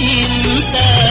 cinta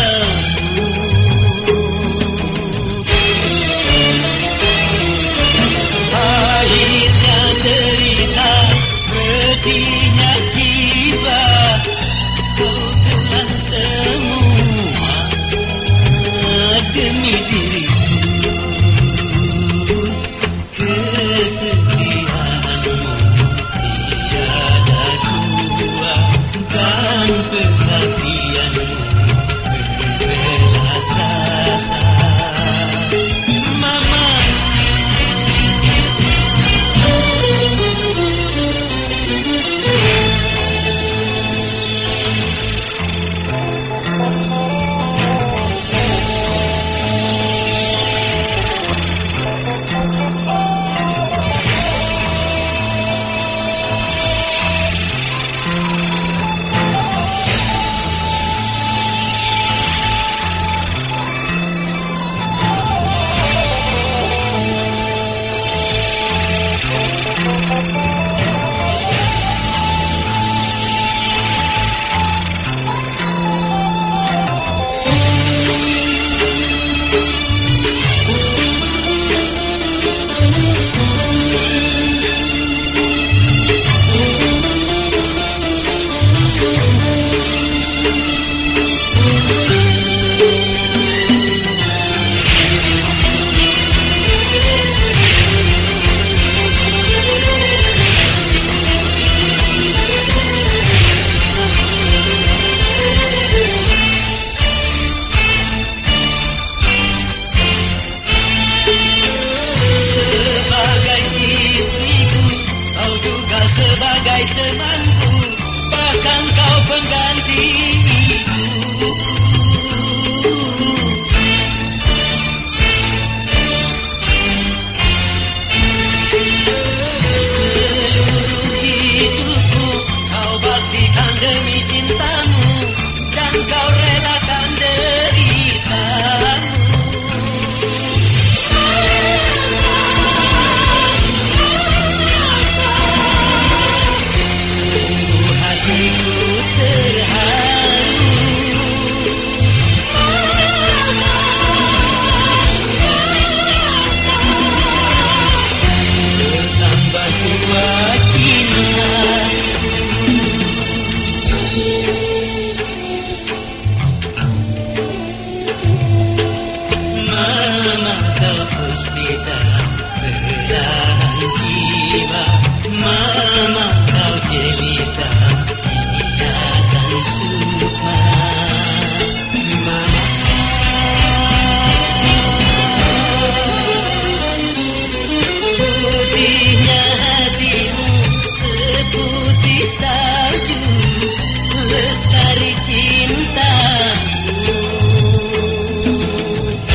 sebagai temanku. Bahkan kau pengganti saja lestari